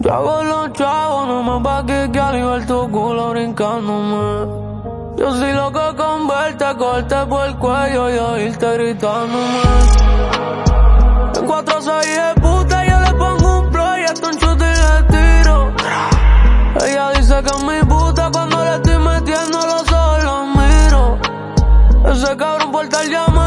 Yo hago los chavos nomás pa' que ver tu culo brincándome. Yo soy loco con verte, corte por el cuello y oírte gritándome. En cuatro seis de puta yo le pongo un play y hasta un chute y le tiro. Ella dice que es mi puta cuando le estoy metiendo los ojos los miro. Ese cabrón por estar llamándola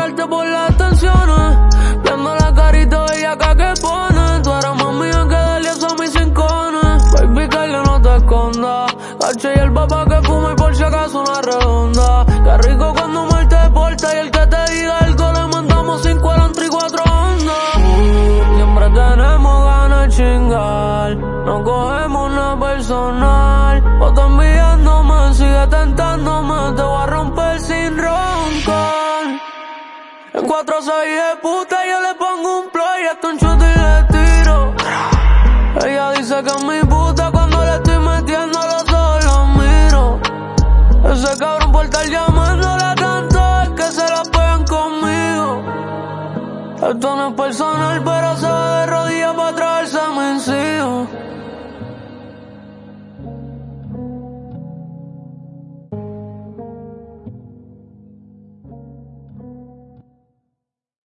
jalarte por las tensiones. Viendo la carita acá que pone. Tú eres más mía que darle a mis cincones. Baby, que no te esconda. H y el papá que fuma y por si acaso una redonda. Qué rico cuando mal te porta y el que te diga algo le mandamos cinco alantri y cuatro ondas. Siempre tenemos ganas de chingar. No cogemos nada personal. O te Cuatro soy de puta, yo le pongo un play, hasta un chute y le tiro. Ella dice que es mi puta cuando le estoy metiendo los ojos, los miro. Ese cabrón por estar llamándola tanto es que se la pegan conmigo. Esto no es personal, pero se